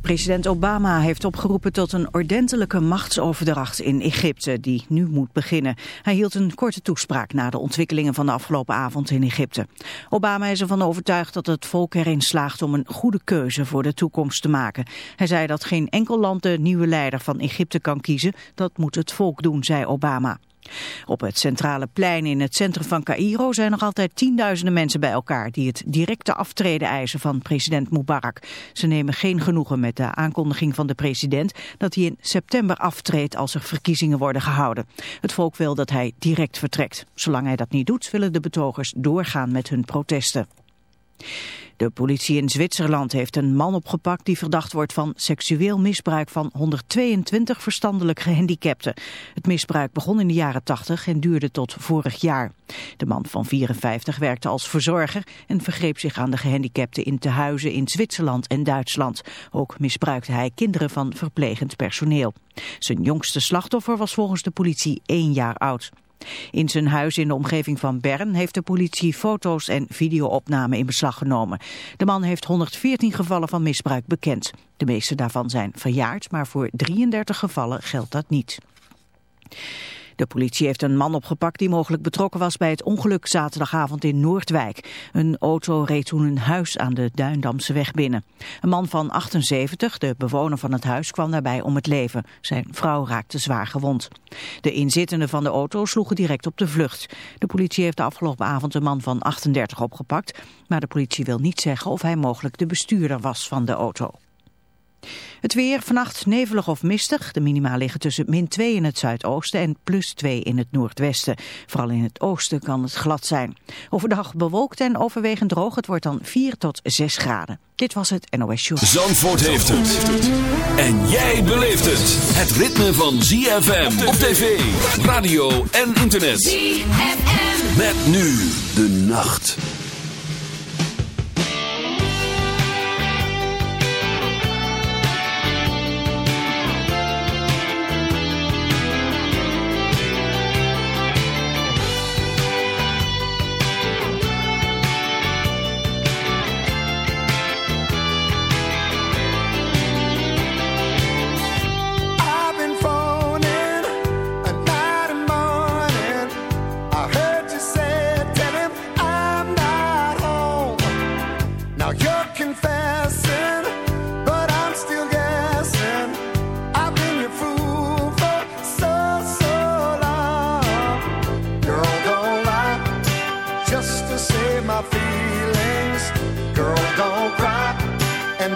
President Obama heeft opgeroepen tot een ordentelijke machtsoverdracht in Egypte, die nu moet beginnen. Hij hield een korte toespraak na de ontwikkelingen van de afgelopen avond in Egypte. Obama is ervan overtuigd dat het volk erin slaagt om een goede keuze voor de toekomst te maken. Hij zei dat geen enkel land de nieuwe leider van Egypte kan kiezen, dat moet het volk doen, zei Obama. Op het centrale plein in het centrum van Cairo zijn nog altijd tienduizenden mensen bij elkaar die het directe aftreden eisen van president Mubarak. Ze nemen geen genoegen met de aankondiging van de president dat hij in september aftreedt als er verkiezingen worden gehouden. Het volk wil dat hij direct vertrekt. Zolang hij dat niet doet willen de betogers doorgaan met hun protesten. De politie in Zwitserland heeft een man opgepakt die verdacht wordt van seksueel misbruik van 122 verstandelijk gehandicapten. Het misbruik begon in de jaren 80 en duurde tot vorig jaar. De man van 54 werkte als verzorger en vergreep zich aan de gehandicapten in tehuizen in Zwitserland en Duitsland. Ook misbruikte hij kinderen van verplegend personeel. Zijn jongste slachtoffer was volgens de politie één jaar oud. In zijn huis in de omgeving van Bern heeft de politie foto's en videoopnamen in beslag genomen. De man heeft 114 gevallen van misbruik bekend. De meeste daarvan zijn verjaard, maar voor 33 gevallen geldt dat niet. De politie heeft een man opgepakt die mogelijk betrokken was bij het ongeluk zaterdagavond in Noordwijk. Een auto reed toen een huis aan de Duindamse weg binnen. Een man van 78, de bewoner van het huis, kwam daarbij om het leven. Zijn vrouw raakte zwaar gewond. De inzittenden van de auto sloegen direct op de vlucht. De politie heeft de afgelopen avond een man van 38 opgepakt, maar de politie wil niet zeggen of hij mogelijk de bestuurder was van de auto. Het weer vannacht nevelig of mistig. De minima liggen tussen min 2 in het zuidoosten en plus 2 in het noordwesten. Vooral in het oosten kan het glad zijn. Overdag bewolkt en overwegend droog. Het wordt dan 4 tot 6 graden. Dit was het NOS Show. Zandvoort heeft het. En jij beleeft het. Het ritme van ZFM op tv, radio en internet. ZFM. Met nu de nacht.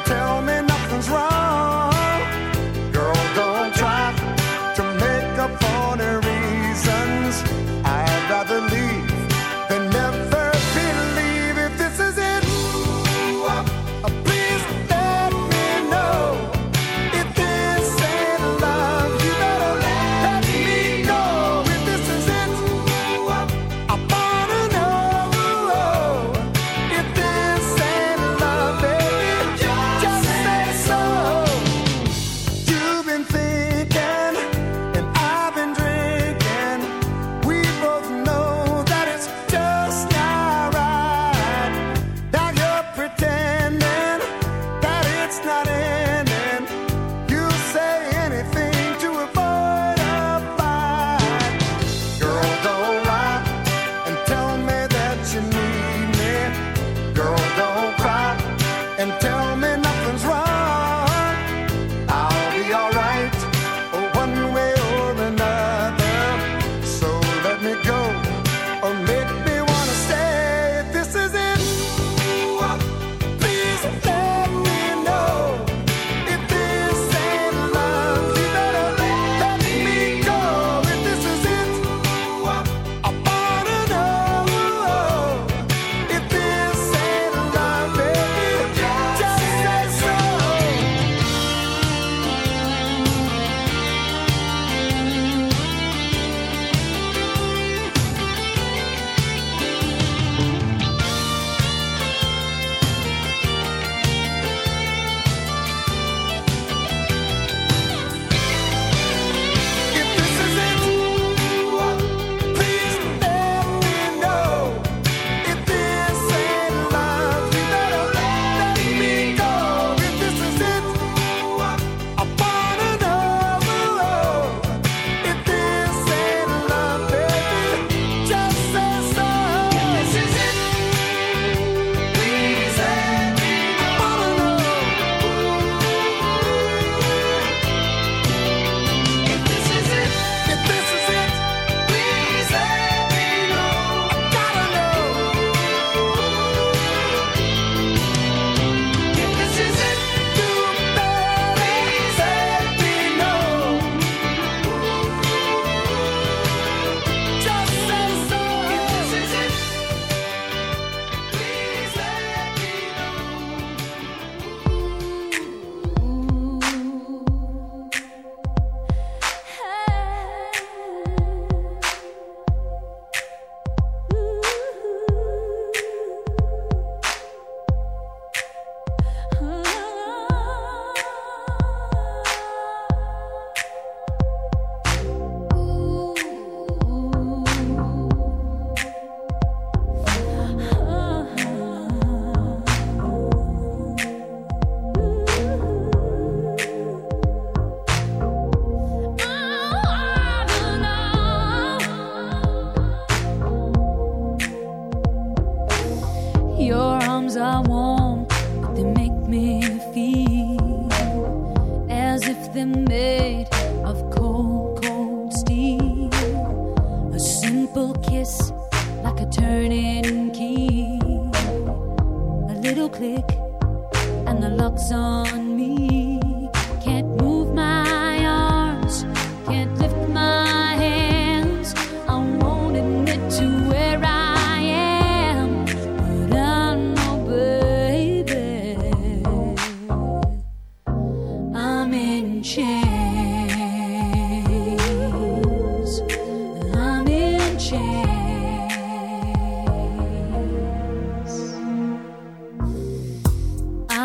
Tell me nothing's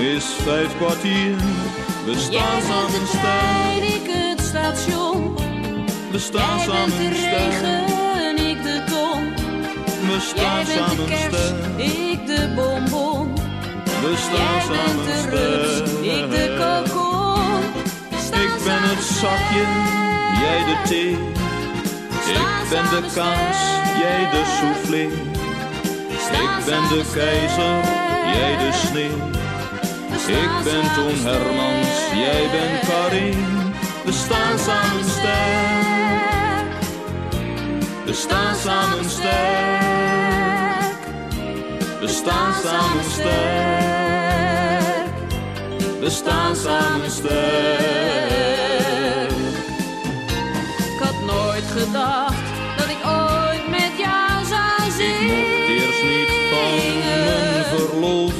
is vijf kwartier. We jij staan bent samen de trein, ik het station. we staan Jij bent samen de sterk. regen, ik de ton. We Jij staan bent de samen kers, sterk, ik de bonbon. we Jij staan bent samen de rups, ik de kokon. Staan Ik ben het samen zakje, jij de thee. Ik ben de kaas, jij de soufflé. Ik ben de keizer, jij de sneeuw. Ik ben Toon Hermans, jij bent Karin. We staan samen sterk. We staan samen sterk. We staan samen sterk. We staan samen sterk. Ik had nooit gedacht dat ik ooit met jou zou Ik zingen. mocht eerst niet van mijn verloofde.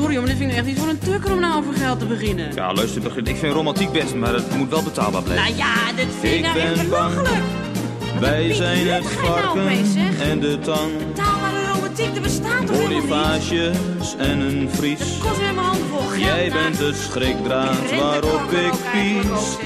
sorry, maar dit vind ik echt niet voor een tukker om nou over geld te beginnen. Ja, luister, begin. ik vind romantiek best, maar het moet wel betaalbaar blijven. Nou ja, dit vind ik, wel nou belachelijk. Wij zijn het varken en de tang. Betaalbare romantiek, er bestaat toch Bonifages en een vries. Dat kost mijn handen vol Jij bent de schrikdraad waarop ik pies.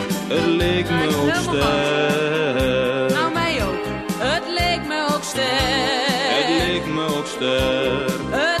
het leek me ook ster. Nou mij ook, het leek me ook ster. Het leek me ook ster.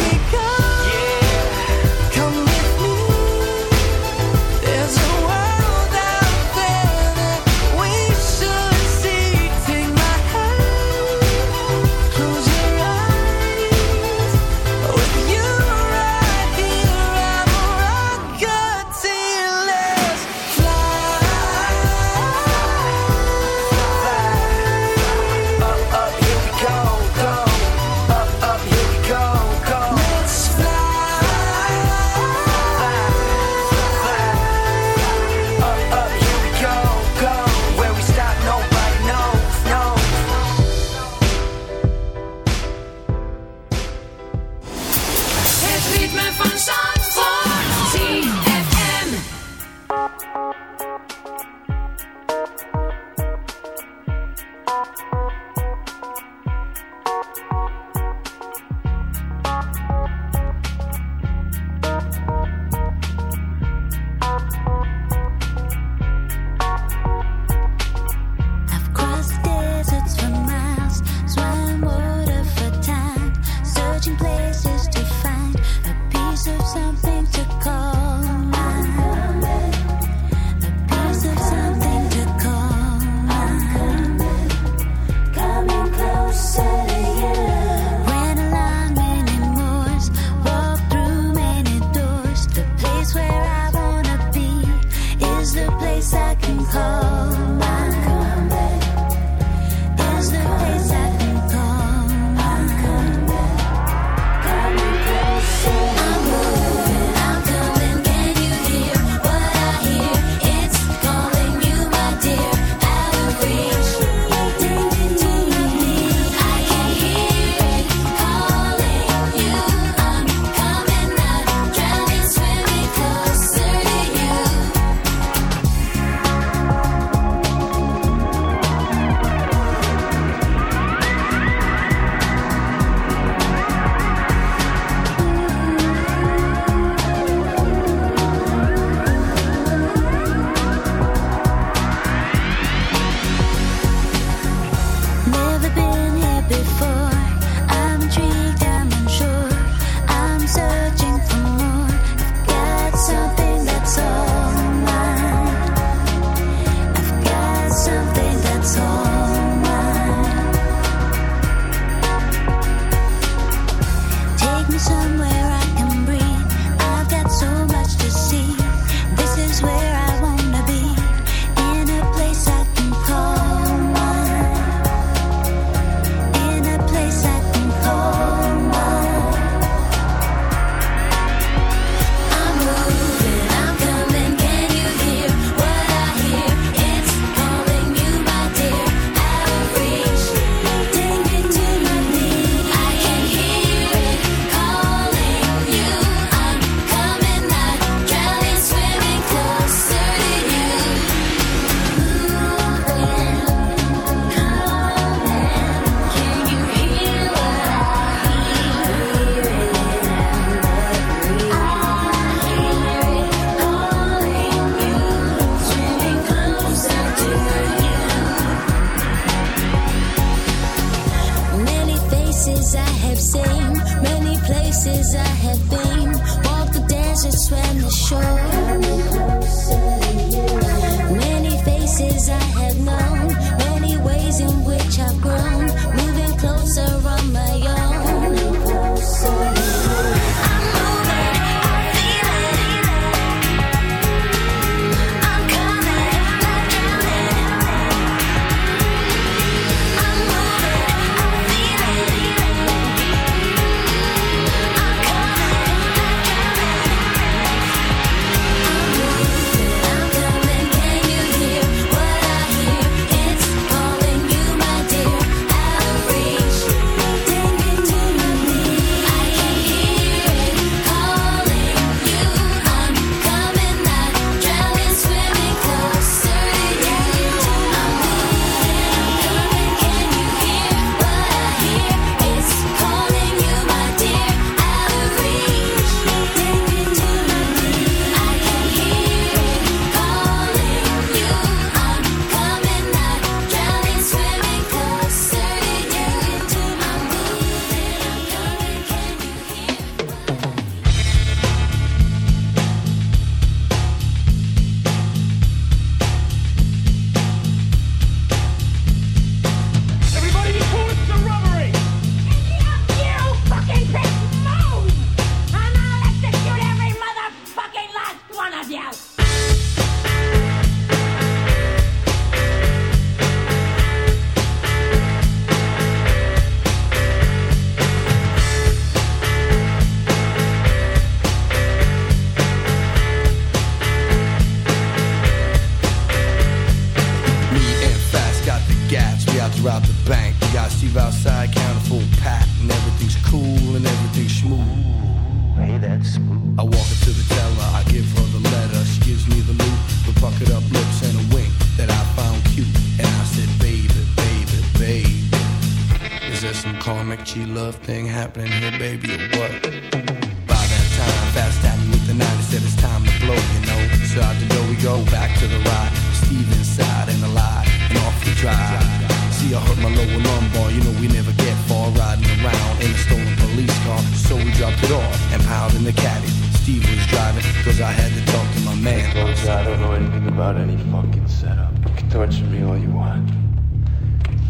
About any fucking setup. You can torture me all you want.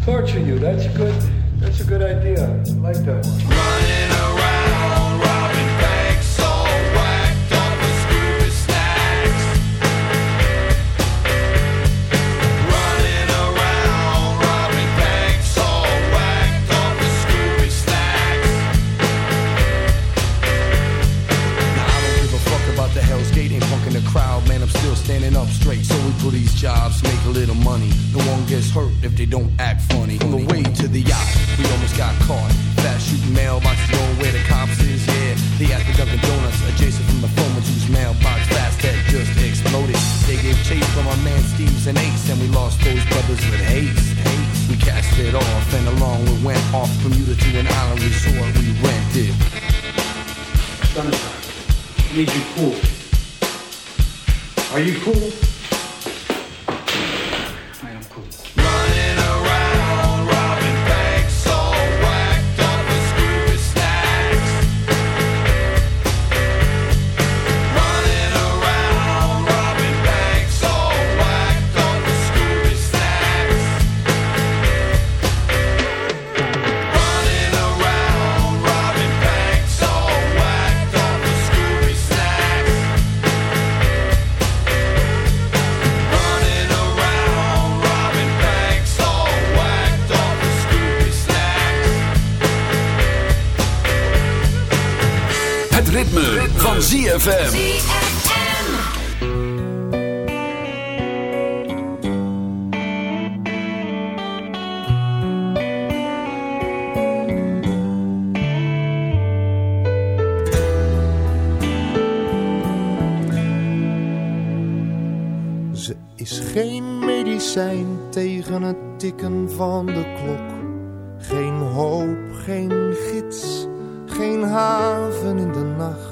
Torture you, that's a good, that's a good idea. I like that one. Running around, they don't act funny. On the way to the yacht, we almost got caught. Fast shooting mailboxes going where the cops is, yeah. They at the Dunkin' Donuts, adjacent from the phone whose mailbox fast had just exploded. They gave chase from our man Steve's and Ace, and we lost those brothers with haste. haste. We cast it off, and along we went off from Bermuda to an island resort we rented. I need you cool. Are you cool? Ze is geen medicijn tegen het tikken van de klok. Geen hoop, geen gids, geen haven in de nacht.